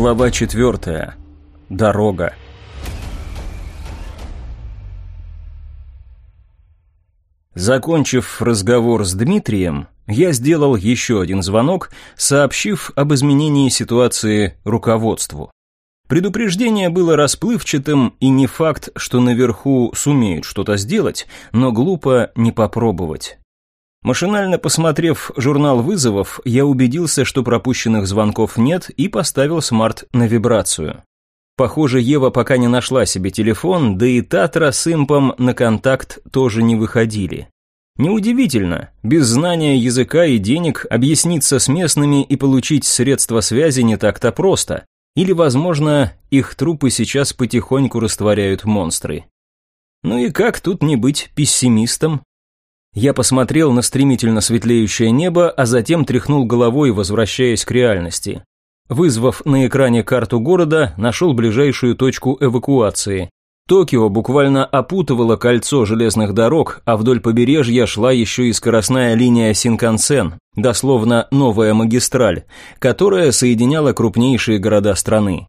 Глава четвертая. Дорога. Закончив разговор с Дмитрием, я сделал еще один звонок, сообщив об изменении ситуации руководству. Предупреждение было расплывчатым, и не факт, что наверху сумеют что-то сделать, но глупо не попробовать. Машинально посмотрев журнал вызовов, я убедился, что пропущенных звонков нет и поставил смарт на вибрацию. Похоже, Ева пока не нашла себе телефон, да и Татра с импом на контакт тоже не выходили. Неудивительно, без знания языка и денег объясниться с местными и получить средства связи не так-то просто. Или, возможно, их трупы сейчас потихоньку растворяют монстры. Ну и как тут не быть пессимистом? Я посмотрел на стремительно светлеющее небо, а затем тряхнул головой, возвращаясь к реальности. Вызвав на экране карту города, нашел ближайшую точку эвакуации. Токио буквально опутывало кольцо железных дорог, а вдоль побережья шла еще и скоростная линия Синкансен, дословно новая магистраль, которая соединяла крупнейшие города страны.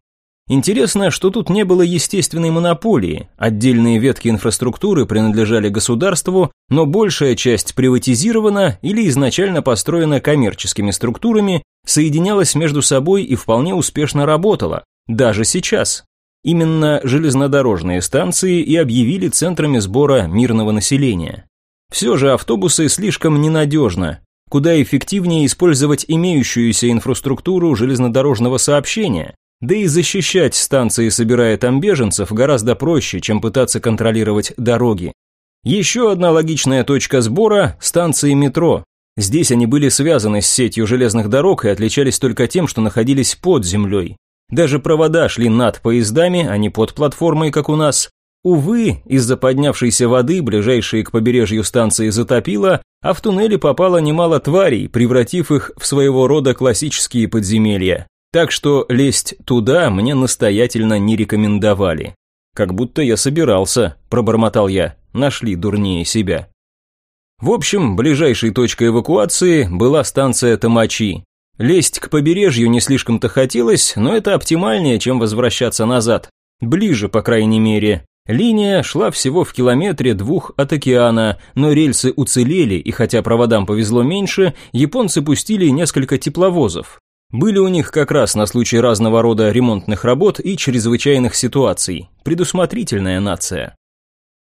Интересно, что тут не было естественной монополии, отдельные ветки инфраструктуры принадлежали государству, но большая часть приватизирована или изначально построена коммерческими структурами, соединялась между собой и вполне успешно работала, даже сейчас. Именно железнодорожные станции и объявили центрами сбора мирного населения. Все же автобусы слишком ненадежно, куда эффективнее использовать имеющуюся инфраструктуру железнодорожного сообщения, да и защищать станции, собирая там беженцев, гораздо проще, чем пытаться контролировать дороги. Еще одна логичная точка сбора – станции метро. Здесь они были связаны с сетью железных дорог и отличались только тем, что находились под землей. Даже провода шли над поездами, а не под платформой, как у нас. Увы, из-за поднявшейся воды ближайшие к побережью станции затопило, а в туннели попало немало тварей, превратив их в своего рода классические подземелья. Так что лезть туда мне настоятельно не рекомендовали. Как будто я собирался, пробормотал я, нашли дурнее себя. В общем, ближайшей точкой эвакуации была станция Тамачи. Лезть к побережью не слишком-то хотелось, но это оптимальнее, чем возвращаться назад. Ближе, по крайней мере. Линия шла всего в километре двух от океана, но рельсы уцелели, и хотя проводам повезло меньше, японцы пустили несколько тепловозов. Были у них как раз на случай разного рода ремонтных работ и чрезвычайных ситуаций. Предусмотрительная нация.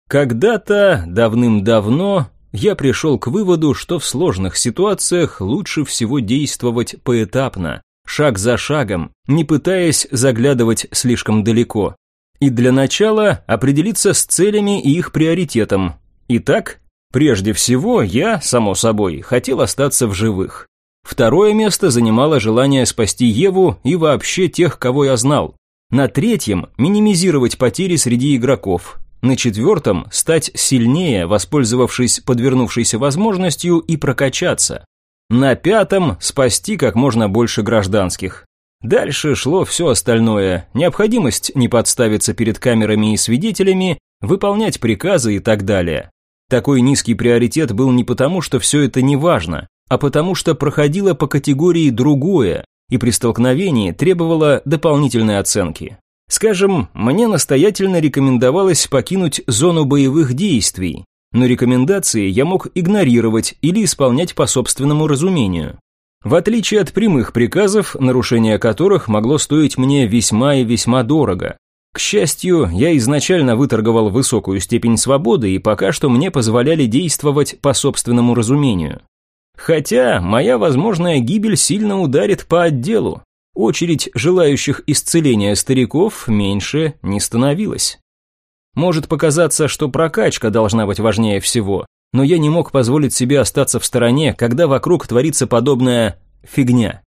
Когда-то, давным-давно, я пришел к выводу, что в сложных ситуациях лучше всего действовать поэтапно, шаг за шагом, не пытаясь заглядывать слишком далеко. И для начала определиться с целями и их приоритетом. Итак, прежде всего, я, само собой, хотел остаться в живых. Второе место занимало желание спасти Еву и вообще тех, кого я знал. На третьем – минимизировать потери среди игроков. На четвертом – стать сильнее, воспользовавшись подвернувшейся возможностью и прокачаться. На пятом – спасти как можно больше гражданских. Дальше шло все остальное. Необходимость не подставиться перед камерами и свидетелями, выполнять приказы и так далее. Такой низкий приоритет был не потому, что все это не важно, а потому что проходило по категории другое и при столкновении требовало дополнительной оценки. Скажем, мне настоятельно рекомендовалось покинуть зону боевых действий, но рекомендации я мог игнорировать или исполнять по собственному разумению. В отличие от прямых приказов, нарушение которых могло стоить мне весьма и весьма дорого. К счастью, я изначально выторговал высокую степень свободы и пока что мне позволяли действовать по собственному разумению. Хотя моя возможная гибель сильно ударит по отделу. Очередь желающих исцеления стариков меньше не становилась. Может показаться, что прокачка должна быть важнее всего, но я не мог позволить себе остаться в стороне, когда вокруг творится подобная фигня.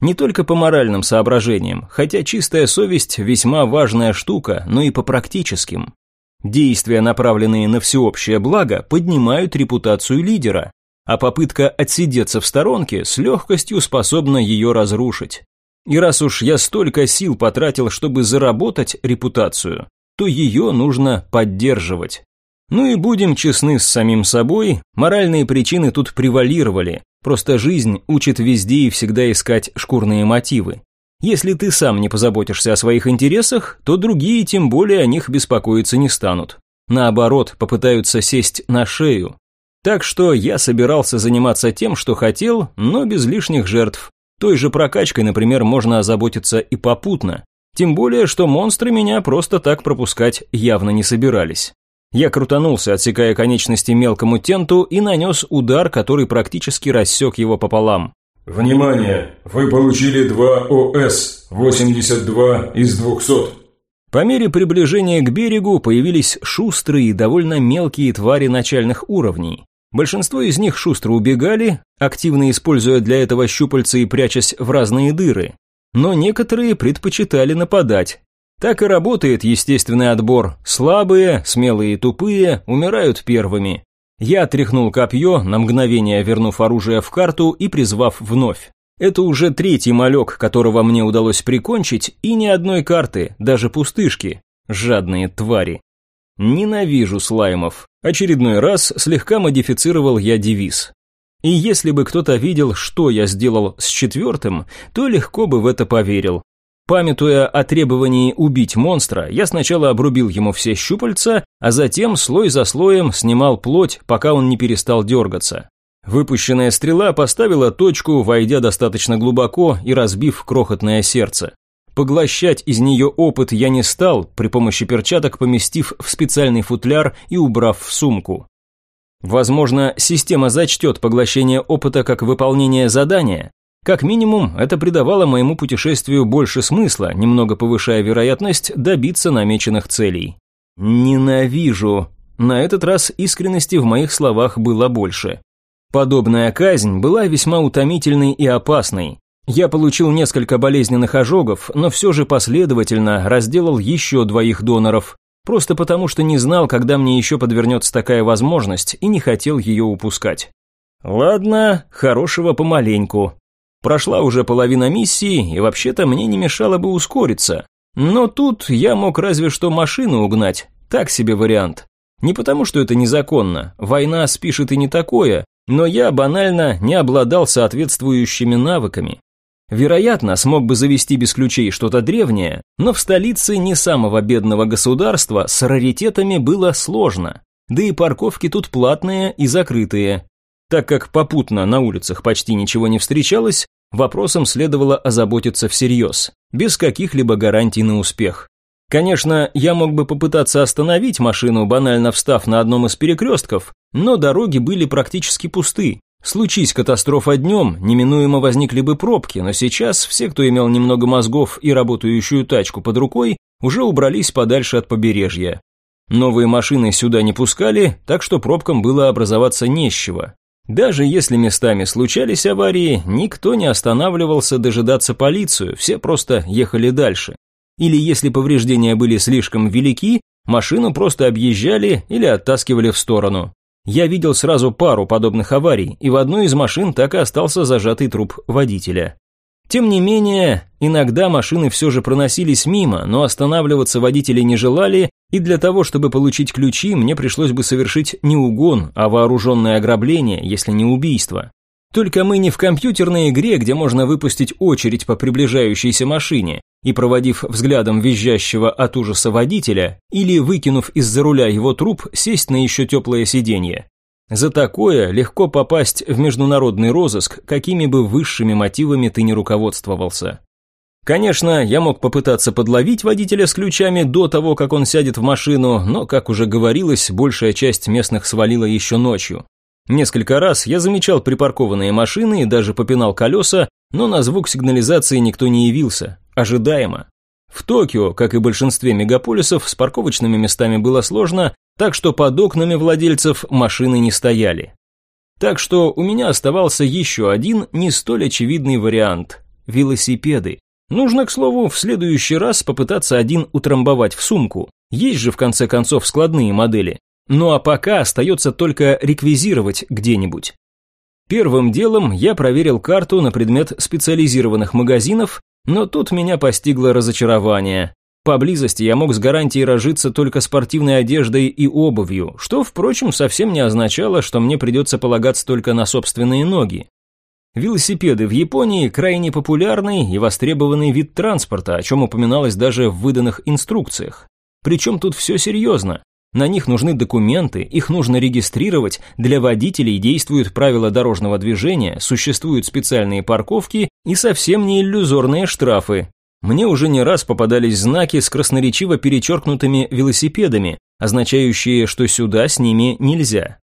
Не только по моральным соображениям, хотя чистая совесть весьма важная штука, но и по практическим. Действия, направленные на всеобщее благо, поднимают репутацию лидера, а попытка отсидеться в сторонке с легкостью способна ее разрушить. И раз уж я столько сил потратил, чтобы заработать репутацию, то ее нужно поддерживать. Ну и будем честны с самим собой, моральные причины тут превалировали, просто жизнь учит везде и всегда искать шкурные мотивы. Если ты сам не позаботишься о своих интересах, то другие тем более о них беспокоиться не станут. Наоборот, попытаются сесть на шею. Так что я собирался заниматься тем, что хотел, но без лишних жертв. Той же прокачкой, например, можно озаботиться и попутно. Тем более, что монстры меня просто так пропускать явно не собирались. Я крутанулся, отсекая конечности мелкому тенту и нанес удар, который практически рассек его пополам. «Внимание! Вы получили 2 ОС, 82 из 200». По мере приближения к берегу появились шустрые и довольно мелкие твари начальных уровней. Большинство из них шустро убегали, активно используя для этого щупальца и прячась в разные дыры. Но некоторые предпочитали нападать. Так и работает естественный отбор. Слабые, смелые и тупые умирают первыми. Я тряхнул копье, на мгновение вернув оружие в карту и призвав вновь. Это уже третий малек, которого мне удалось прикончить, и ни одной карты, даже пустышки. Жадные твари. Ненавижу слаймов. Очередной раз слегка модифицировал я девиз. И если бы кто-то видел, что я сделал с четвертым, то легко бы в это поверил. Памятуя о требовании убить монстра, я сначала обрубил ему все щупальца, а затем слой за слоем снимал плоть, пока он не перестал дергаться. Выпущенная стрела поставила точку, войдя достаточно глубоко и разбив крохотное сердце. Поглощать из нее опыт я не стал, при помощи перчаток поместив в специальный футляр и убрав в сумку. Возможно, система зачтет поглощение опыта как выполнение задания. Как минимум, это придавало моему путешествию больше смысла, немного повышая вероятность добиться намеченных целей. Ненавижу. На этот раз искренности в моих словах было больше. Подобная казнь была весьма утомительной и опасной. Я получил несколько болезненных ожогов, но все же последовательно разделал еще двоих доноров, просто потому что не знал, когда мне еще подвернется такая возможность и не хотел ее упускать. Ладно, хорошего помаленьку. Прошла уже половина миссии, и вообще-то мне не мешало бы ускориться. Но тут я мог разве что машину угнать, так себе вариант. Не потому, что это незаконно, война спишет и не такое, но я банально не обладал соответствующими навыками. Вероятно, смог бы завести без ключей что-то древнее, но в столице не самого бедного государства с раритетами было сложно. Да и парковки тут платные и закрытые. Так как попутно на улицах почти ничего не встречалось, вопросом следовало озаботиться всерьез, без каких-либо гарантий на успех. Конечно, я мог бы попытаться остановить машину, банально встав на одном из перекрестков, но дороги были практически пусты. Случись катастрофа днем, неминуемо возникли бы пробки, но сейчас все, кто имел немного мозгов и работающую тачку под рукой, уже убрались подальше от побережья. Новые машины сюда не пускали, так что пробкам было образоваться не. Даже если местами случались аварии, никто не останавливался дожидаться полицию, все просто ехали дальше. Или если повреждения были слишком велики, машину просто объезжали или оттаскивали в сторону. Я видел сразу пару подобных аварий, и в одной из машин так и остался зажатый труп водителя. Тем не менее, иногда машины все же проносились мимо, но останавливаться водители не желали, и для того, чтобы получить ключи, мне пришлось бы совершить не угон, а вооруженное ограбление, если не убийство. Только мы не в компьютерной игре, где можно выпустить очередь по приближающейся машине и, проводив взглядом визжащего от ужаса водителя, или, выкинув из-за руля его труп, сесть на еще теплое сиденье. За такое легко попасть в международный розыск, какими бы высшими мотивами ты не руководствовался. Конечно, я мог попытаться подловить водителя с ключами до того, как он сядет в машину, но, как уже говорилось, большая часть местных свалила еще ночью. Несколько раз я замечал припаркованные машины и даже попинал колеса, но на звук сигнализации никто не явился. Ожидаемо. В Токио, как и большинстве мегаполисов, с парковочными местами было сложно, так что под окнами владельцев машины не стояли. Так что у меня оставался еще один не столь очевидный вариант – велосипеды. Нужно, к слову, в следующий раз попытаться один утрамбовать в сумку. Есть же, в конце концов, складные модели. Ну а пока остается только реквизировать где-нибудь. Первым делом я проверил карту на предмет специализированных магазинов, но тут меня постигло разочарование. Поблизости я мог с гарантией разжиться только спортивной одеждой и обувью, что, впрочем, совсем не означало, что мне придется полагаться только на собственные ноги. Велосипеды в Японии крайне популярный и востребованный вид транспорта, о чем упоминалось даже в выданных инструкциях. Причем тут все серьезно. На них нужны документы, их нужно регистрировать, для водителей действуют правила дорожного движения, существуют специальные парковки и совсем не иллюзорные штрафы. Мне уже не раз попадались знаки с красноречиво перечеркнутыми велосипедами, означающие, что сюда с ними нельзя.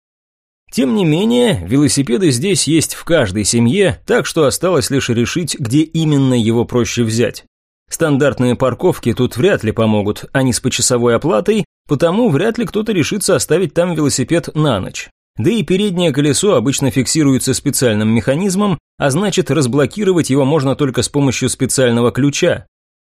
Тем не менее, велосипеды здесь есть в каждой семье, так что осталось лишь решить, где именно его проще взять. Стандартные парковки тут вряд ли помогут, они с почасовой оплатой, потому вряд ли кто-то решится оставить там велосипед на ночь. Да и переднее колесо обычно фиксируется специальным механизмом, а значит разблокировать его можно только с помощью специального ключа.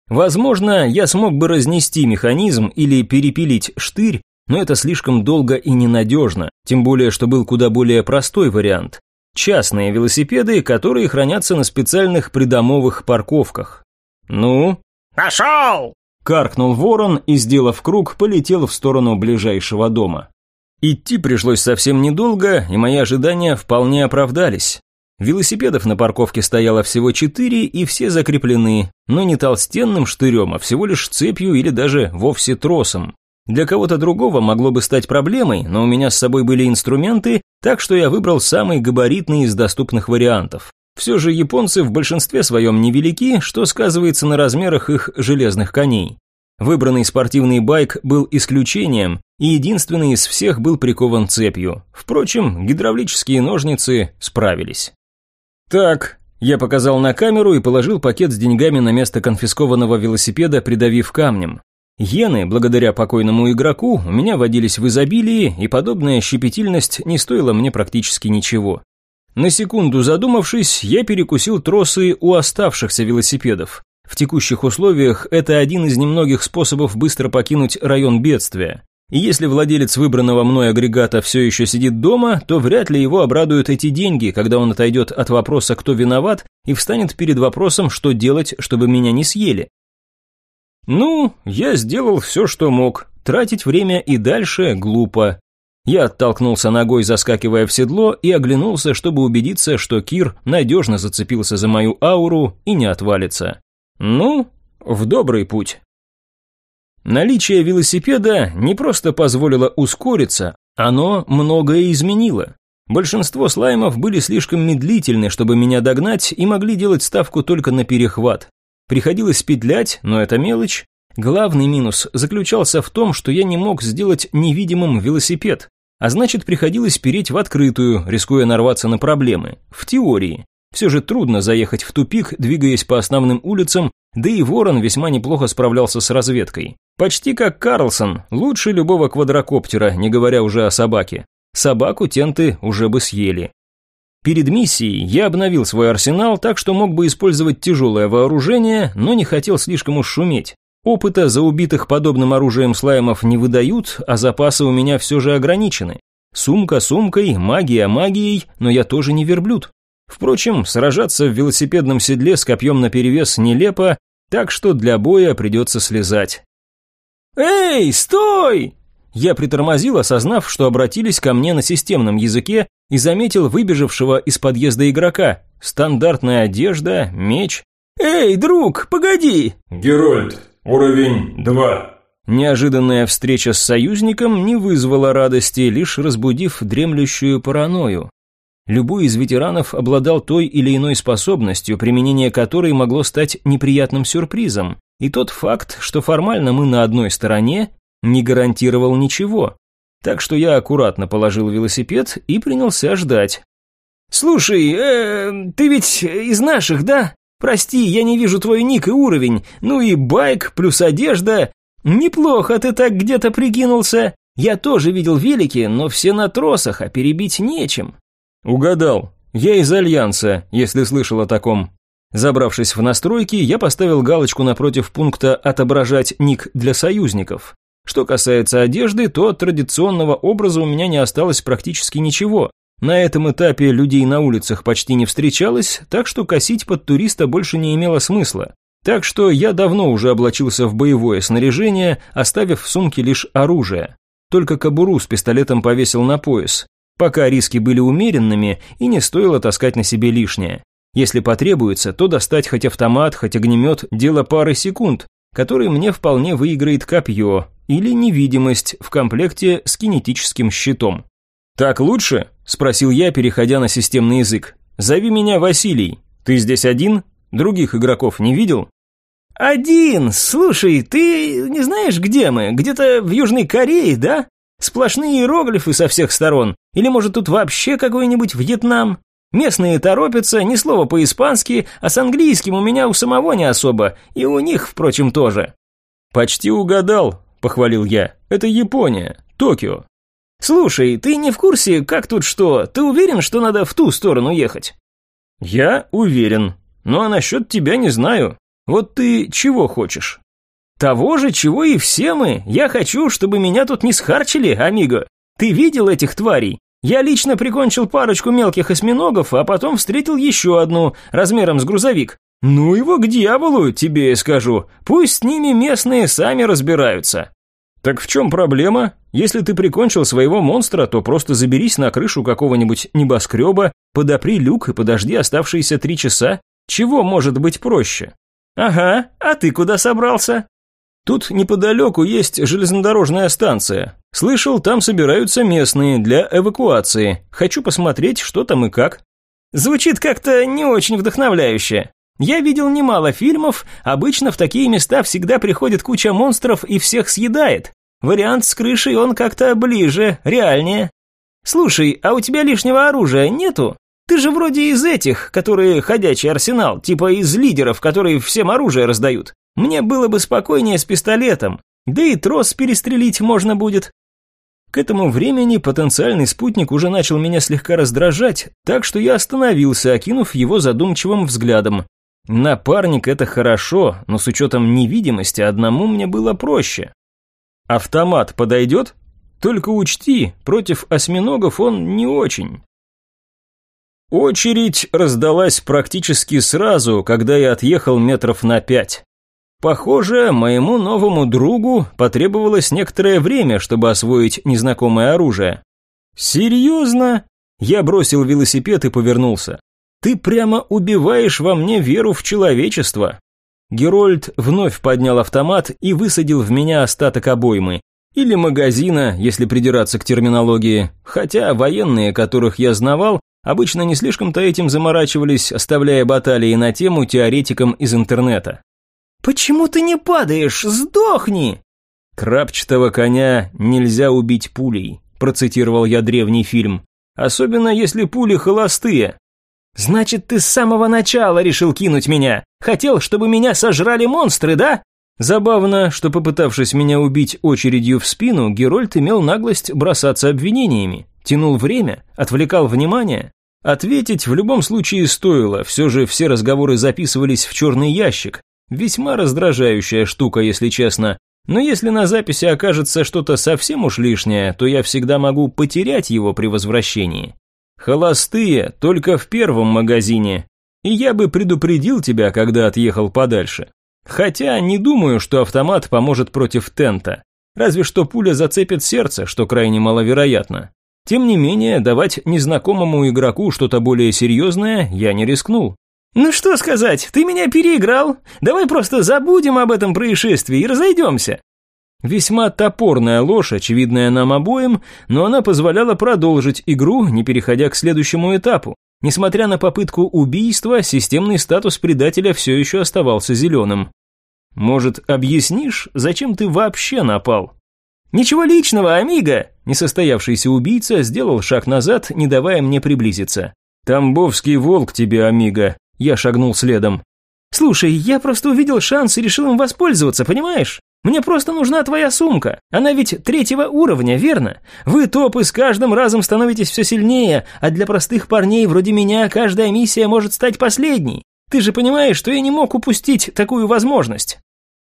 Возможно, я смог бы разнести механизм или перепилить штырь, но это слишком долго и ненадежно, тем более, что был куда более простой вариант. Частные велосипеды, которые хранятся на специальных придомовых парковках. «Ну?» «Нашел!» Каркнул ворон и, сделав круг, полетел в сторону ближайшего дома. Идти пришлось совсем недолго, и мои ожидания вполне оправдались. Велосипедов на парковке стояло всего четыре, и все закреплены, но не толстенным штырем, а всего лишь цепью или даже вовсе тросом. Для кого-то другого могло бы стать проблемой, но у меня с собой были инструменты, так что я выбрал самый габаритный из доступных вариантов. Все же японцы в большинстве своем невелики, что сказывается на размерах их железных коней. Выбранный спортивный байк был исключением, и единственный из всех был прикован цепью. Впрочем, гидравлические ножницы справились. «Так», я показал на камеру и положил пакет с деньгами на место конфискованного велосипеда, придавив камнем. Йены, благодаря покойному игроку, у меня водились в изобилии, и подобная щепетильность не стоила мне практически ничего. На секунду задумавшись, я перекусил тросы у оставшихся велосипедов. В текущих условиях это один из немногих способов быстро покинуть район бедствия. И если владелец выбранного мной агрегата все еще сидит дома, то вряд ли его обрадуют эти деньги, когда он отойдет от вопроса «кто виноват» и встанет перед вопросом «что делать, чтобы меня не съели?». Ну, я сделал все, что мог. Тратить время и дальше глупо. Я оттолкнулся ногой, заскакивая в седло, и оглянулся, чтобы убедиться, что Кир надежно зацепился за мою ауру и не отвалится. Ну, в добрый путь. Наличие велосипеда не просто позволило ускориться, оно многое изменило. Большинство слаймов были слишком медлительны, чтобы меня догнать, и могли делать ставку только на перехват. Приходилось петлять, но это мелочь. Главный минус заключался в том, что я не мог сделать невидимым велосипед, а значит приходилось переть в открытую, рискуя нарваться на проблемы. В теории. Все же трудно заехать в тупик, двигаясь по основным улицам, да и Ворон весьма неплохо справлялся с разведкой. Почти как Карлсон, лучше любого квадрокоптера, не говоря уже о собаке. Собаку тенты уже бы съели. Перед миссией я обновил свой арсенал так, что мог бы использовать тяжелое вооружение, но не хотел слишком уж шуметь. Опыта за убитых подобным оружием слаймов не выдают, а запасы у меня все же ограничены. Сумка сумкой, магия магией, но я тоже не верблюд. Впрочем, сражаться в велосипедном седле с копьем наперевес нелепо, так что для боя придется слезать. «Эй, стой!» Я притормозил, осознав, что обратились ко мне на системном языке и заметил выбежавшего из подъезда игрока. Стандартная одежда, меч. «Эй, друг, погоди!» «Герольд, уровень 2». Неожиданная встреча с союзником не вызвала радости, лишь разбудив дремлющую паранойю. Любой из ветеранов обладал той или иной способностью, применение которой могло стать неприятным сюрпризом, и тот факт, что формально мы на одной стороне, не гарантировал ничего. Так что я аккуратно положил велосипед и принялся ждать. «Слушай, э, ты ведь из наших, да? Прости, я не вижу твой ник и уровень. Ну и байк плюс одежда. Неплохо ты так где-то прикинулся. Я тоже видел велики, но все на тросах, а перебить нечем». «Угадал. Я из Альянса, если слышал о таком». Забравшись в настройки, я поставил галочку напротив пункта «Отображать ник для союзников». Что касается одежды, то от традиционного образа у меня не осталось практически ничего. На этом этапе людей на улицах почти не встречалось, так что косить под туриста больше не имело смысла. Так что я давно уже облачился в боевое снаряжение, оставив в сумке лишь оружие. Только кобуру с пистолетом повесил на пояс. Пока риски были умеренными и не стоило таскать на себе лишнее. Если потребуется, то достать хоть автомат, хоть огнемет – дело пары секунд, который мне вполне выиграет копье или невидимость в комплекте с кинетическим щитом. «Так лучше?» – спросил я, переходя на системный язык. «Зови меня Василий. Ты здесь один? Других игроков не видел?» «Один! Слушай, ты не знаешь, где мы? Где-то в Южной Корее, да? Сплошные иероглифы со всех сторон. Или, может, тут вообще какой-нибудь Вьетнам? Местные торопятся, ни слова по-испански, а с английским у меня у самого не особо, и у них, впрочем, тоже». «Почти угадал», – похвалил я. «Это Япония, Токио». «Слушай, ты не в курсе, как тут что? Ты уверен, что надо в ту сторону ехать?» «Я уверен. Ну а насчет тебя не знаю. Вот ты чего хочешь?» «Того же, чего и все мы. Я хочу, чтобы меня тут не схарчили, амиго. Ты видел этих тварей? Я лично прикончил парочку мелких осьминогов, а потом встретил еще одну, размером с грузовик. Ну его к дьяволу, тебе я скажу. Пусть с ними местные сами разбираются». «Так в чем проблема? Если ты прикончил своего монстра, то просто заберись на крышу какого-нибудь небоскреба, подопри люк и подожди оставшиеся три часа. Чего может быть проще?» «Ага, а ты куда собрался?» «Тут неподалеку есть железнодорожная станция. Слышал, там собираются местные для эвакуации. Хочу посмотреть, что там и как». «Звучит как-то не очень вдохновляюще. Я видел немало фильмов, обычно в такие места всегда приходит куча монстров и всех съедает. Вариант с крышей он как-то ближе, реальнее. Слушай, а у тебя лишнего оружия нету? Ты же вроде из этих, которые ходячий арсенал, типа из лидеров, которые всем оружие раздают. Мне было бы спокойнее с пистолетом, да и трос перестрелить можно будет. К этому времени потенциальный спутник уже начал меня слегка раздражать, так что я остановился, окинув его задумчивым взглядом. Напарник – это хорошо, но с учетом невидимости одному мне было проще. Автомат подойдет? Только учти, против осьминогов он не очень. Очередь раздалась практически сразу, когда я отъехал метров на пять. Похоже, моему новому другу потребовалось некоторое время, чтобы освоить незнакомое оружие. Серьезно? Я бросил велосипед и повернулся. Ты прямо убиваешь во мне веру в человечество. Герольд вновь поднял автомат и высадил в меня остаток обоймы. Или магазина, если придираться к терминологии. Хотя военные, которых я знавал, обычно не слишком-то этим заморачивались, оставляя баталии на тему теоретикам из интернета. «Почему ты не падаешь? Сдохни!» «Крапчатого коня нельзя убить пулей», процитировал я древний фильм. «Особенно если пули холостые». «Значит, ты с самого начала решил кинуть меня? Хотел, чтобы меня сожрали монстры, да?» Забавно, что попытавшись меня убить очередью в спину, Герольд имел наглость бросаться обвинениями, тянул время, отвлекал внимание. Ответить в любом случае стоило, все же все разговоры записывались в черный ящик. Весьма раздражающая штука, если честно. Но если на записи окажется что-то совсем уж лишнее, то я всегда могу потерять его при возвращении. Холостые только в первом магазине. И я бы предупредил тебя, когда отъехал подальше. Хотя не думаю, что автомат поможет против тента. Разве что пуля зацепит сердце, что крайне маловероятно. Тем не менее, давать незнакомому игроку что-то более серьезное я не рискнул. «Ну что сказать, ты меня переиграл. Давай просто забудем об этом происшествии и разойдемся. Весьма топорная ложь, очевидная нам обоим, но она позволяла продолжить игру, не переходя к следующему этапу. Несмотря на попытку убийства, системный статус предателя все еще оставался зеленым. Может, объяснишь, зачем ты вообще напал? Ничего личного, амиго! Несостоявшийся убийца сделал шаг назад, не давая мне приблизиться. Тамбовский волк тебе, амиго. Я шагнул следом. Слушай, я просто увидел шанс и решил им воспользоваться, понимаешь? Мне просто нужна твоя сумка. Она ведь третьего уровня, верно? Вы топы с каждым разом становитесь все сильнее, а для простых парней вроде меня каждая миссия может стать последней. Ты же понимаешь, что я не мог упустить такую возможность.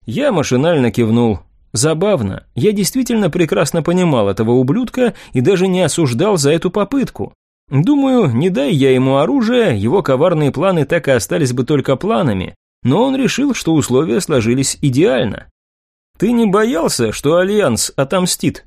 Я машинально кивнул. Забавно, я действительно прекрасно понимал этого ублюдка и даже не осуждал за эту попытку. Думаю, не дай я ему оружие, его коварные планы так и остались бы только планами, но он решил, что условия сложились идеально. Ты не боялся, что Альянс отомстит?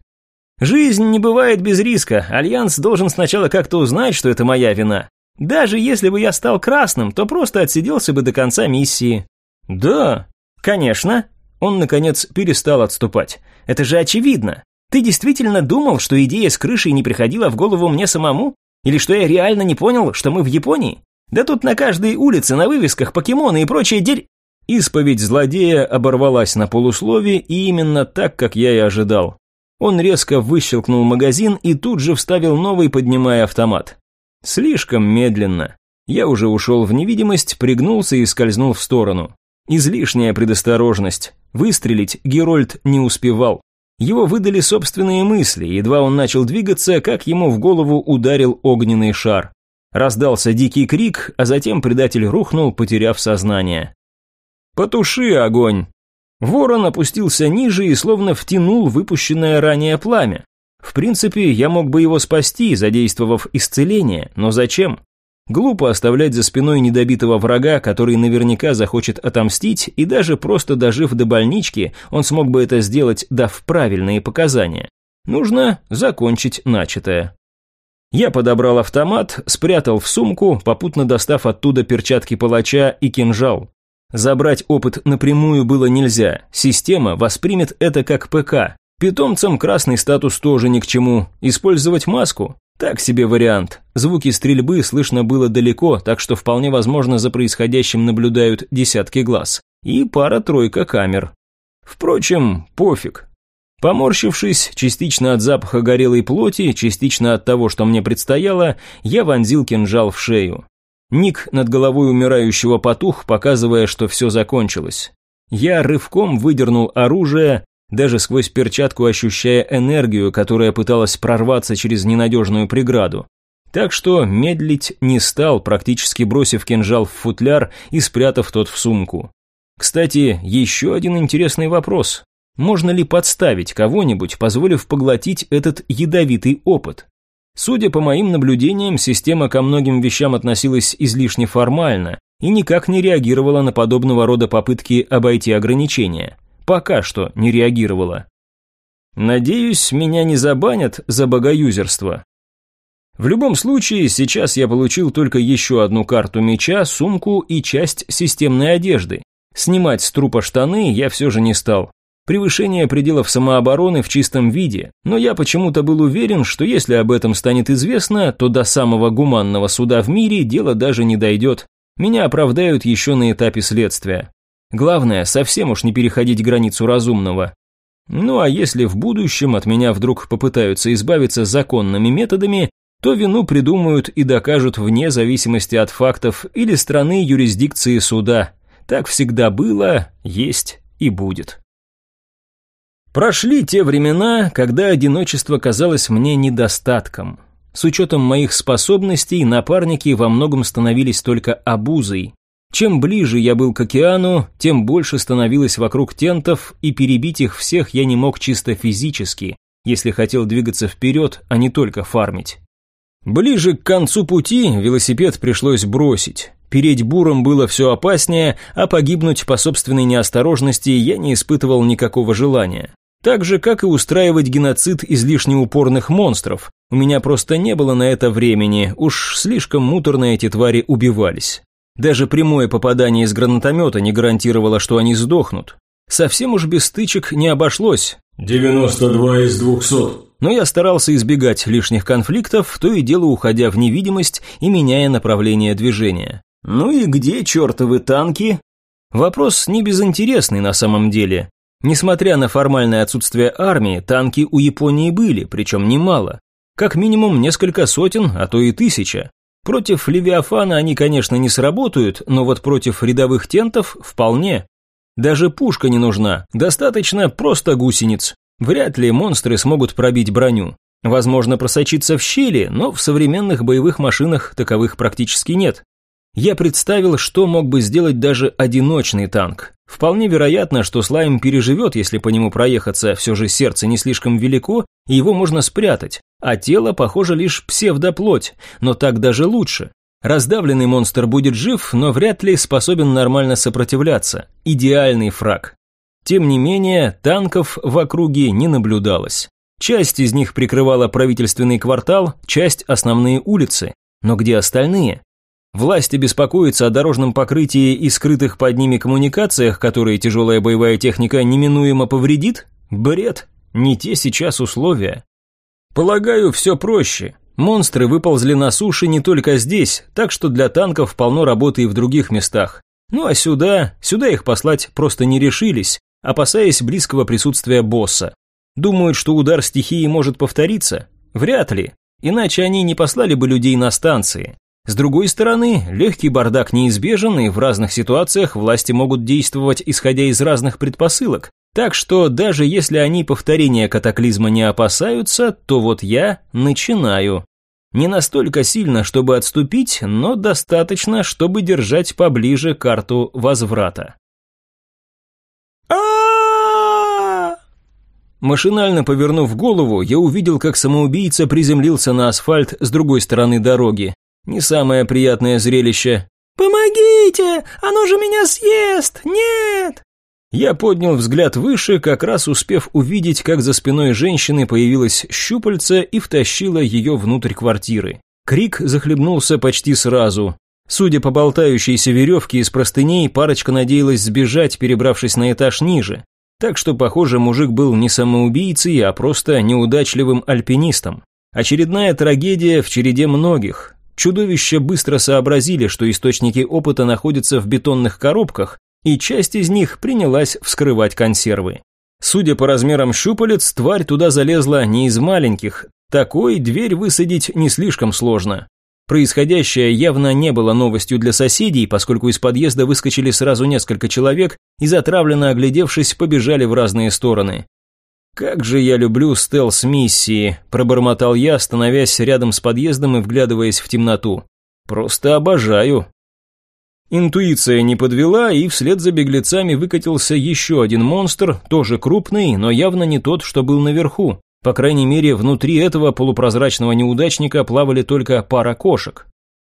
Жизнь не бывает без риска, Альянс должен сначала как-то узнать, что это моя вина. Даже если бы я стал красным, то просто отсиделся бы до конца миссии. Да, конечно. Он, наконец, перестал отступать. Это же очевидно. Ты действительно думал, что идея с крышей не приходила в голову мне самому? Или что я реально не понял, что мы в Японии? Да тут на каждой улице на вывесках покемоны и прочее дерь... Исповедь злодея оборвалась на полуслове, и именно так, как я и ожидал. Он резко выщелкнул магазин и тут же вставил новый, поднимая автомат. Слишком медленно. Я уже ушел в невидимость, пригнулся и скользнул в сторону. Излишняя предосторожность. Выстрелить Герольд не успевал. Его выдали собственные мысли, едва он начал двигаться, как ему в голову ударил огненный шар. Раздался дикий крик, а затем предатель рухнул, потеряв сознание. «Потуши огонь!» Ворон опустился ниже и словно втянул выпущенное ранее пламя. В принципе, я мог бы его спасти, задействовав исцеление, но зачем? Глупо оставлять за спиной недобитого врага, который наверняка захочет отомстить, и даже просто дожив до больнички, он смог бы это сделать, дав правильные показания. Нужно закончить начатое. Я подобрал автомат, спрятал в сумку, попутно достав оттуда перчатки палача и кинжал. Забрать опыт напрямую было нельзя, система воспримет это как ПК. Питомцам красный статус тоже ни к чему. Использовать маску? Так себе вариант. Звуки стрельбы слышно было далеко, так что вполне возможно за происходящим наблюдают десятки глаз. И пара-тройка камер. Впрочем, пофиг. Поморщившись, частично от запаха горелой плоти, частично от того, что мне предстояло, я вонзил кинжал в шею. Ник над головой умирающего потух, показывая, что все закончилось. Я рывком выдернул оружие, даже сквозь перчатку ощущая энергию, которая пыталась прорваться через ненадежную преграду. Так что медлить не стал, практически бросив кинжал в футляр и спрятав тот в сумку. Кстати, еще один интересный вопрос. Можно ли подставить кого-нибудь, позволив поглотить этот ядовитый опыт? Судя по моим наблюдениям, система ко многим вещам относилась излишне формально и никак не реагировала на подобного рода попытки обойти ограничения. Пока что не реагировала. Надеюсь, меня не забанят за богоюзерство. В любом случае, сейчас я получил только еще одну карту меча, сумку и часть системной одежды. Снимать с трупа штаны я все же не стал превышение пределов самообороны в чистом виде, но я почему-то был уверен, что если об этом станет известно, то до самого гуманного суда в мире дело даже не дойдет. Меня оправдают еще на этапе следствия. Главное, совсем уж не переходить границу разумного. Ну а если в будущем от меня вдруг попытаются избавиться законными методами, то вину придумают и докажут вне зависимости от фактов или страны юрисдикции суда. Так всегда было, есть и будет. Прошли те времена, когда одиночество казалось мне недостатком. С учетом моих способностей напарники во многом становились только обузой. Чем ближе я был к океану, тем больше становилось вокруг тентов, и перебить их всех я не мог чисто физически, если хотел двигаться вперед, а не только фармить. Ближе к концу пути велосипед пришлось бросить. Переть буром было все опаснее, а погибнуть по собственной неосторожности я не испытывал никакого желания. Так же, как и устраивать геноцид излишне упорных монстров. У меня просто не было на это времени, уж слишком муторно эти твари убивались. Даже прямое попадание из гранатомета не гарантировало, что они сдохнут. Совсем уж без стычек не обошлось. 92 из 200. Но я старался избегать лишних конфликтов, то и дело уходя в невидимость и меняя направление движения. Ну и где чертовы танки? Вопрос не безинтересный на самом деле. Несмотря на формальное отсутствие армии, танки у Японии были, причем немало. Как минимум несколько сотен, а то и тысяча. Против Левиафана они, конечно, не сработают, но вот против рядовых тентов вполне. Даже пушка не нужна, достаточно просто гусениц. Вряд ли монстры смогут пробить броню. Возможно просочиться в щели, но в современных боевых машинах таковых практически нет. Я представил, что мог бы сделать даже одиночный танк. Вполне вероятно, что слайм переживет, если по нему проехаться, все же сердце не слишком велико, и его можно спрятать, а тело, похоже, лишь псевдоплоть, но так даже лучше. Раздавленный монстр будет жив, но вряд ли способен нормально сопротивляться. Идеальный фраг. Тем не менее, танков в округе не наблюдалось. Часть из них прикрывала правительственный квартал, часть – основные улицы. Но где остальные? Власти беспокоятся о дорожном покрытии и скрытых под ними коммуникациях, которые тяжелая боевая техника неминуемо повредит? Бред. Не те сейчас условия. Полагаю, все проще. Монстры выползли на суше не только здесь, так что для танков полно работы и в других местах. Ну а сюда, сюда их послать просто не решились, опасаясь близкого присутствия босса. Думают, что удар стихии может повториться? Вряд ли, иначе они не послали бы людей на станции. С другой стороны, легкий бардак неизбежен, и в разных ситуациях власти могут действовать исходя из разных предпосылок. Так что даже если они повторения катаклизма не опасаются, то вот я начинаю. Не настолько сильно, чтобы отступить, но достаточно, чтобы держать поближе карту возврата. а Машинально повернув голову, я увидел, как самоубийца приземлился на асфальт с другой стороны дороги. Не самое приятное зрелище. «Помогите! Оно же меня съест! Нет!» Я поднял взгляд выше, как раз успев увидеть, как за спиной женщины появилась щупальце и втащила ее внутрь квартиры. Крик захлебнулся почти сразу. Судя по болтающейся веревке из простыней, парочка надеялась сбежать, перебравшись на этаж ниже. Так что, похоже, мужик был не самоубийцей, а просто неудачливым альпинистом. Очередная трагедия в череде многих. Чудовища быстро сообразили, что источники опыта находятся в бетонных коробках, и часть из них принялась вскрывать консервы. Судя по размерам щупалец, тварь туда залезла не из маленьких, такой дверь высадить не слишком сложно. Происходящее явно не было новостью для соседей, поскольку из подъезда выскочили сразу несколько человек и, затравленно оглядевшись, побежали в разные стороны. «Как же я люблю стелс-миссии», – пробормотал я, становясь рядом с подъездом и вглядываясь в темноту. «Просто обожаю». Интуиция не подвела, и вслед за беглецами выкатился еще один монстр, тоже крупный, но явно не тот, что был наверху. По крайней мере, внутри этого полупрозрачного неудачника плавали только пара кошек.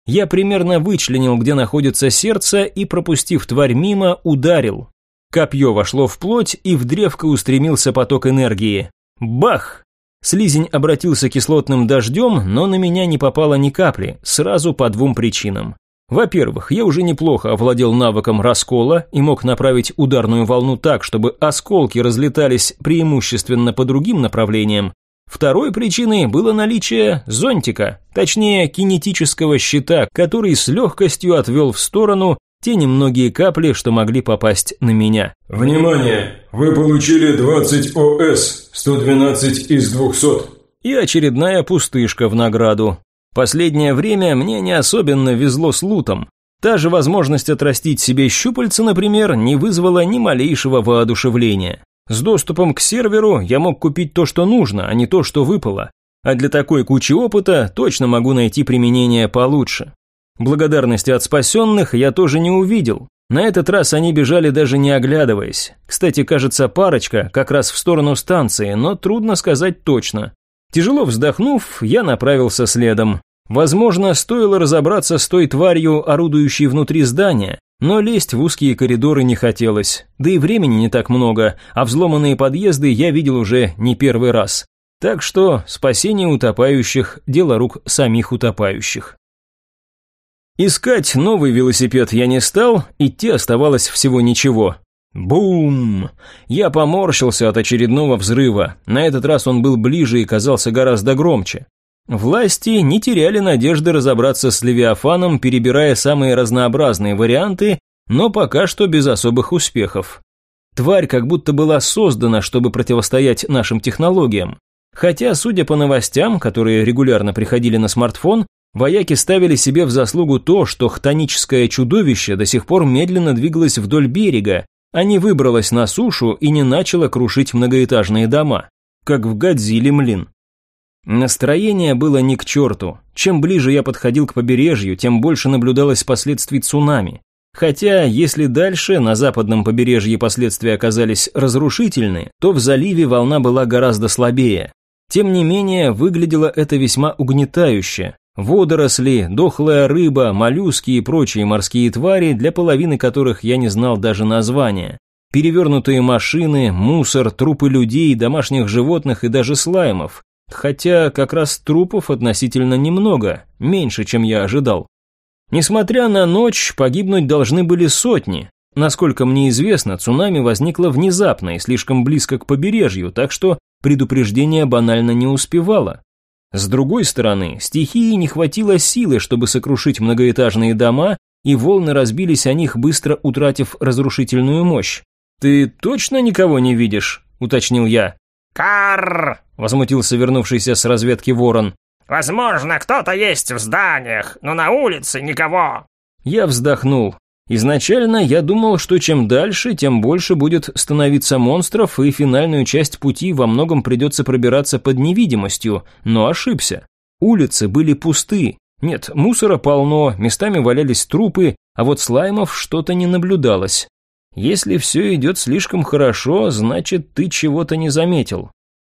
Я примерно вычленил, где находится сердце, и, пропустив тварь мимо, ударил. Копье вошло в плоть, и в древко устремился поток энергии. Бах! Слизень обратился кислотным дождем, но на меня не попало ни капли, сразу по двум причинам. Во-первых, я уже неплохо овладел навыком раскола и мог направить ударную волну так, чтобы осколки разлетались преимущественно по другим направлениям. Второй причиной было наличие зонтика, точнее кинетического щита, который с легкостью отвел в сторону те немногие капли, что могли попасть на меня. «Внимание! Вы получили 20 ОС, 112 из 200». И очередная пустышка в награду. Последнее время мне не особенно везло с лутом. Та же возможность отрастить себе щупальца, например, не вызвала ни малейшего воодушевления. С доступом к серверу я мог купить то, что нужно, а не то, что выпало. А для такой кучи опыта точно могу найти применение получше. Благодарности от спасенных я тоже не увидел. На этот раз они бежали даже не оглядываясь. Кстати, кажется, парочка как раз в сторону станции, но трудно сказать точно. Тяжело вздохнув, я направился следом. Возможно, стоило разобраться с той тварью, орудующей внутри здания, но лезть в узкие коридоры не хотелось, да и времени не так много, а взломанные подъезды я видел уже не первый раз. Так что спасение утопающих – дело рук самих утопающих. Искать новый велосипед я не стал, идти оставалось всего ничего. Бум! Я поморщился от очередного взрыва. На этот раз он был ближе и казался гораздо громче. Власти не теряли надежды разобраться с Левиафаном, перебирая самые разнообразные варианты, но пока что без особых успехов. Тварь как будто была создана, чтобы противостоять нашим технологиям. Хотя, судя по новостям, которые регулярно приходили на смартфон, вояки ставили себе в заслугу то, что хтоническое чудовище до сих пор медленно двигалось вдоль берега, а не выбралась на сушу и не начала крушить многоэтажные дома, как в Годзилле млин. Настроение было ни к черту. Чем ближе я подходил к побережью, тем больше наблюдалось последствий цунами. Хотя, если дальше, на западном побережье последствия оказались разрушительны, то в заливе волна была гораздо слабее. Тем не менее, выглядело это весьма угнетающе. Водоросли, дохлая рыба, моллюски и прочие морские твари, для половины которых я не знал даже названия. Перевернутые машины, мусор, трупы людей, домашних животных и даже слаймов. Хотя как раз трупов относительно немного, меньше, чем я ожидал. Несмотря на ночь, погибнуть должны были сотни. Насколько мне известно, цунами возникло внезапно и слишком близко к побережью, так что предупреждение банально не успевало. С другой стороны, стихии не хватило силы, чтобы сокрушить многоэтажные дома, и волны разбились о них, быстро утратив разрушительную мощь. «Ты точно никого не видишь?» – уточнил я. «Карр!» – возмутился вернувшийся с разведки ворон. «Возможно, кто-то есть в зданиях, но на улице никого». Я вздохнул. Изначально я думал, что чем дальше, тем больше будет становиться монстров, и финальную часть пути во многом придется пробираться под невидимостью, но ошибся. Улицы были пусты. Нет, мусора полно, местами валялись трупы, а вот слаймов что-то не наблюдалось. Если все идет слишком хорошо, значит, ты чего-то не заметил.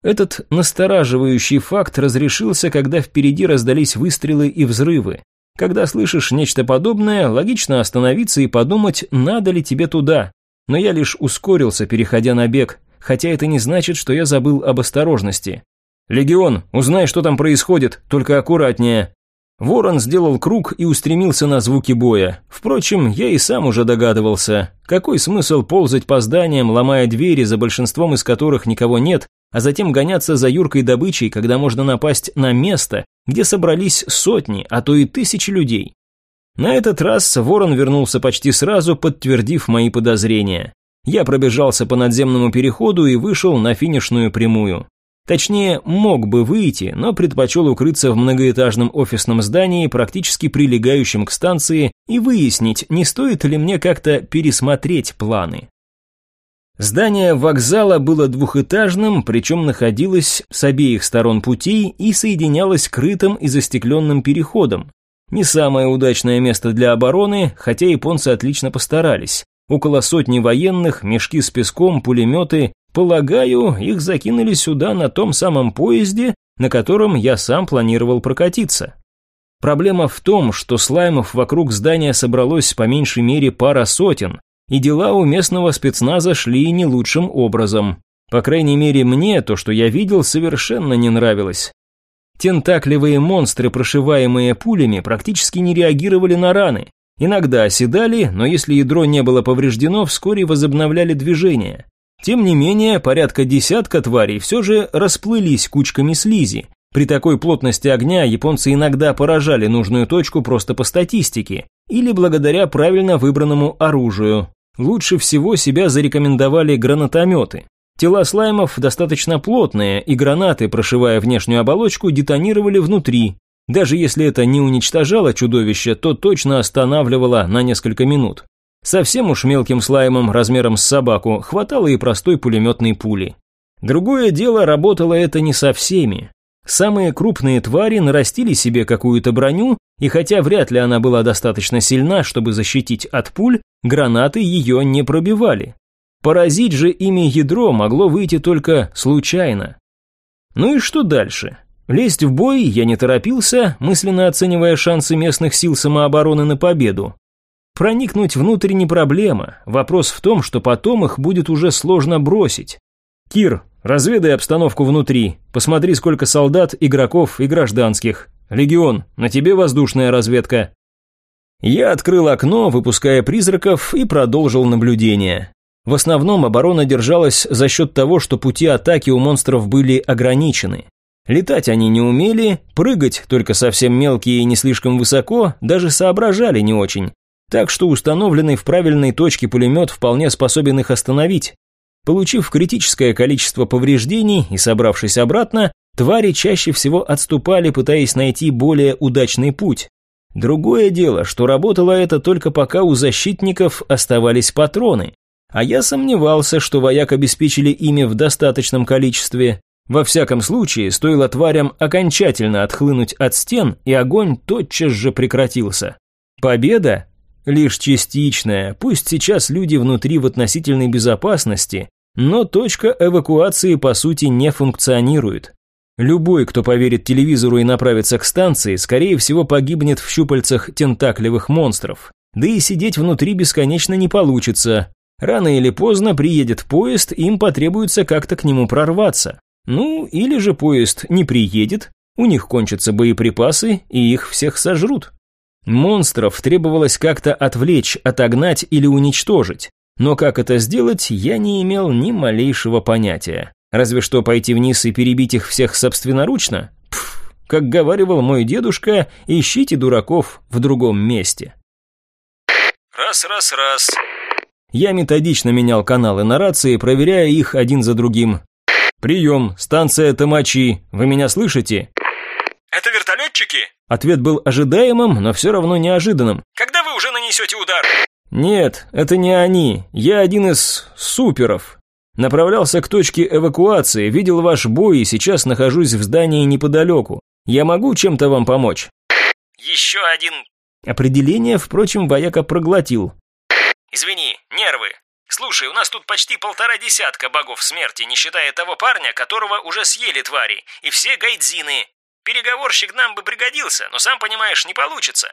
Этот настораживающий факт разрешился, когда впереди раздались выстрелы и взрывы. Когда слышишь нечто подобное, логично остановиться и подумать, надо ли тебе туда. Но я лишь ускорился, переходя на бег, хотя это не значит, что я забыл об осторожности. «Легион, узнай, что там происходит, только аккуратнее», Ворон сделал круг и устремился на звуки боя. Впрочем, я и сам уже догадывался. Какой смысл ползать по зданиям, ломая двери, за большинством из которых никого нет, а затем гоняться за юркой добычей, когда можно напасть на место, где собрались сотни, а то и тысячи людей. На этот раз Ворон вернулся почти сразу, подтвердив мои подозрения. Я пробежался по надземному переходу и вышел на финишную прямую. Точнее, мог бы выйти, но предпочел укрыться в многоэтажном офисном здании, практически прилегающем к станции, и выяснить, не стоит ли мне как-то пересмотреть планы. Здание вокзала было двухэтажным, причем находилось с обеих сторон путей и соединялось крытым и застекленным переходом. Не самое удачное место для обороны, хотя японцы отлично постарались. Около сотни военных, мешки с песком, пулеметы, Полагаю, их закинули сюда на том самом поезде, на котором я сам планировал прокатиться. Проблема в том, что слаймов вокруг здания собралось по меньшей мере пара сотен, и дела у местного спецназа шли не лучшим образом. По крайней мере, мне то, что я видел, совершенно не нравилось. Тентакливые монстры, прошиваемые пулями, практически не реагировали на раны. Иногда оседали, но если ядро не было повреждено, вскоре возобновляли движение. Тем не менее, порядка десятка тварей все же расплылись кучками слизи. При такой плотности огня японцы иногда поражали нужную точку просто по статистике или благодаря правильно выбранному оружию. Лучше всего себя зарекомендовали гранатометы. Тела слаймов достаточно плотные, и гранаты, прошивая внешнюю оболочку, детонировали внутри. Даже если это не уничтожало чудовище, то точно останавливало на несколько минут. Совсем уж мелким слаймом размером с собаку хватало и простой пулеметной пули. Другое дело, работало это не со всеми. Самые крупные твари нарастили себе какую-то броню, и хотя вряд ли она была достаточно сильна, чтобы защитить от пуль, гранаты ее не пробивали. Поразить же ими ядро могло выйти только случайно. Ну и что дальше? Лезть в бой я не торопился, мысленно оценивая шансы местных сил самообороны на победу. Проникнуть внутрь не проблема, вопрос в том, что потом их будет уже сложно бросить. Кир, разведай обстановку внутри, посмотри, сколько солдат, игроков и гражданских. Легион, на тебе воздушная разведка. Я открыл окно, выпуская призраков, и продолжил наблюдение. В основном оборона держалась за счет того, что пути атаки у монстров были ограничены. Летать они не умели, прыгать, только совсем мелкие и не слишком высоко, даже соображали не очень. Так что установленный в правильной точке пулемет вполне способен их остановить. Получив критическое количество повреждений и собравшись обратно, твари чаще всего отступали, пытаясь найти более удачный путь. Другое дело, что работало это только пока у защитников оставались патроны. А я сомневался, что вояк обеспечили ими в достаточном количестве. Во всяком случае, стоило тварям окончательно отхлынуть от стен, и огонь тотчас же прекратился. Победа Лишь частичная, пусть сейчас люди внутри в относительной безопасности, но точка эвакуации по сути не функционирует. Любой, кто поверит телевизору и направится к станции, скорее всего погибнет в щупальцах тентакливых монстров. Да и сидеть внутри бесконечно не получится. Рано или поздно приедет поезд, им потребуется как-то к нему прорваться. Ну, или же поезд не приедет, у них кончатся боеприпасы, и их всех сожрут. Монстров требовалось как-то отвлечь, отогнать или уничтожить. Но как это сделать, я не имел ни малейшего понятия. Разве что пойти вниз и перебить их всех собственноручно? Пф, как говаривал мой дедушка, ищите дураков в другом месте. Раз, раз, раз. Я методично менял каналы на рации, проверяя их один за другим. «Прием, станция Тамачи, вы меня слышите?» «Это вертолетчики?» Ответ был ожидаемым, но все равно неожиданным. «Когда вы уже нанесете удар?» «Нет, это не они. Я один из суперов. Направлялся к точке эвакуации, видел ваш бой и сейчас нахожусь в здании неподалеку. Я могу чем-то вам помочь?» «Еще один...» Определение, впрочем, вояка проглотил. «Извини, нервы. Слушай, у нас тут почти полтора десятка богов смерти, не считая того парня, которого уже съели твари, и все гайдзины. Переговорщик нам бы пригодился, но сам понимаешь, не получится.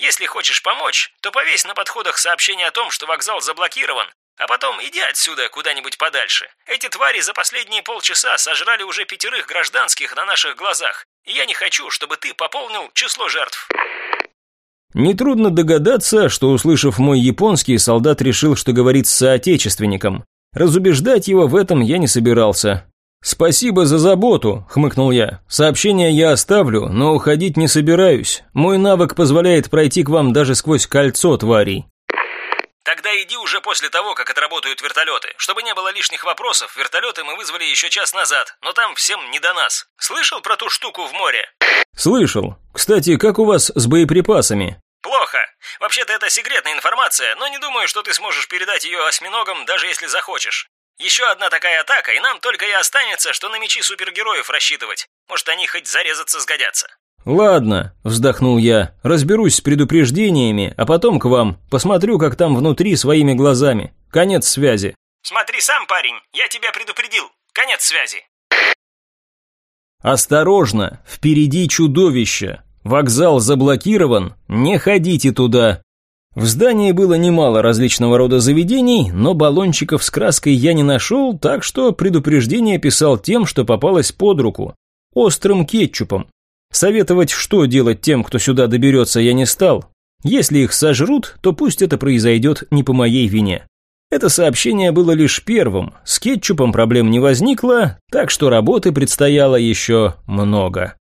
Если хочешь помочь, то повесь на подходах сообщение о том, что вокзал заблокирован, а потом иди отсюда куда-нибудь подальше. Эти твари за последние полчаса сожрали уже пятерых гражданских на наших глазах, и я не хочу, чтобы ты пополнил число жертв». Нетрудно догадаться, что, услышав мой японский, солдат решил, что говорит с соотечественником. Разубеждать его в этом я не собирался. «Спасибо за заботу», – хмыкнул я. «Сообщение я оставлю, но уходить не собираюсь. Мой навык позволяет пройти к вам даже сквозь кольцо тварей». Тогда иди уже после того, как отработают вертолеты. Чтобы не было лишних вопросов, вертолеты мы вызвали еще час назад, но там всем не до нас. Слышал про ту штуку в море? Слышал. Кстати, как у вас с боеприпасами? Плохо. Вообще-то это секретная информация, но не думаю, что ты сможешь передать ее осьминогам, даже если захочешь. Еще одна такая атака, и нам только и останется, что на мечи супергероев рассчитывать. Может, они хоть зарезаться сгодятся. «Ладно», – вздохнул я, – «разберусь с предупреждениями, а потом к вам. Посмотрю, как там внутри своими глазами. Конец связи». «Смотри сам, парень, я тебя предупредил. Конец связи». «Осторожно, впереди чудовище. Вокзал заблокирован, не ходите туда». В здании было немало различного рода заведений, но баллончиков с краской я не нашел, так что предупреждение писал тем, что попалось под руку. Острым кетчупом. Советовать, что делать тем, кто сюда доберется, я не стал. Если их сожрут, то пусть это произойдет не по моей вине. Это сообщение было лишь первым, с кетчупом проблем не возникло, так что работы предстояло еще много.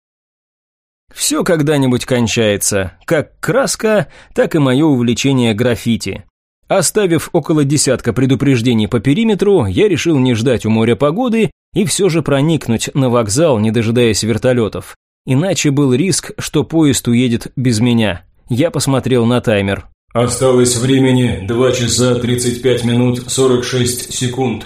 Все когда-нибудь кончается, как краска, так и мое увлечение граффити. Оставив около десятка предупреждений по периметру, я решил не ждать у моря погоды и все же проникнуть на вокзал, не дожидаясь вертолетов. Иначе был риск, что поезд уедет без меня. Я посмотрел на таймер. Осталось времени 2 часа 35 минут 46 секунд.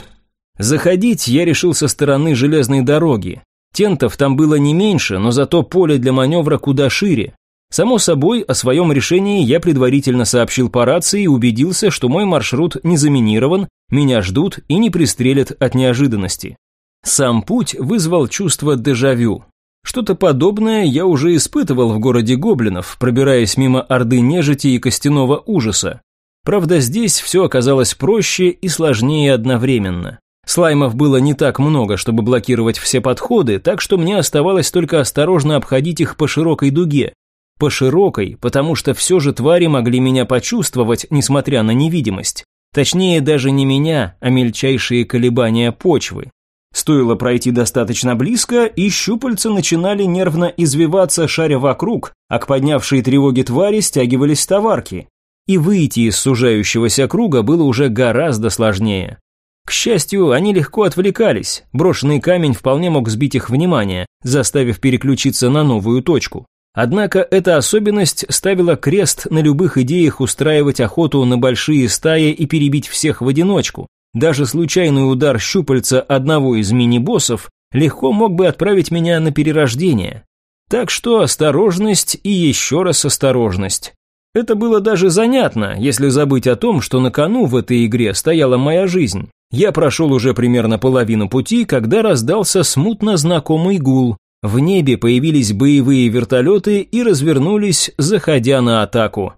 Заходить я решил со стороны железной дороги. Тентов там было не меньше, но зато поле для маневра куда шире. Само собой, о своем решении я предварительно сообщил по рации и убедился, что мой маршрут не заминирован, меня ждут и не пристрелят от неожиданности. Сам путь вызвал чувство дежавю. Что-то подобное я уже испытывал в городе гоблинов, пробираясь мимо орды нежити и костяного ужаса. Правда, здесь все оказалось проще и сложнее одновременно. Слаймов было не так много, чтобы блокировать все подходы, так что мне оставалось только осторожно обходить их по широкой дуге. По широкой, потому что все же твари могли меня почувствовать, несмотря на невидимость. Точнее, даже не меня, а мельчайшие колебания почвы. Стоило пройти достаточно близко, и щупальца начинали нервно извиваться, шаря вокруг, а к поднявшей тревоги твари стягивались товарки. И выйти из сужающегося круга было уже гораздо сложнее. К счастью, они легко отвлекались, брошенный камень вполне мог сбить их внимание, заставив переключиться на новую точку. Однако эта особенность ставила крест на любых идеях устраивать охоту на большие стаи и перебить всех в одиночку. Даже случайный удар щупальца одного из мини-боссов легко мог бы отправить меня на перерождение. Так что осторожность и еще раз осторожность. Это было даже занятно, если забыть о том, что на кону в этой игре стояла моя жизнь. Я прошел уже примерно половину пути, когда раздался смутно знакомый гул. В небе появились боевые вертолеты и развернулись, заходя на атаку.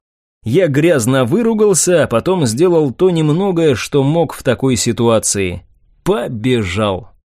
Я грязно выругался, а потом сделал то немногое, что мог в такой ситуации. Побежал.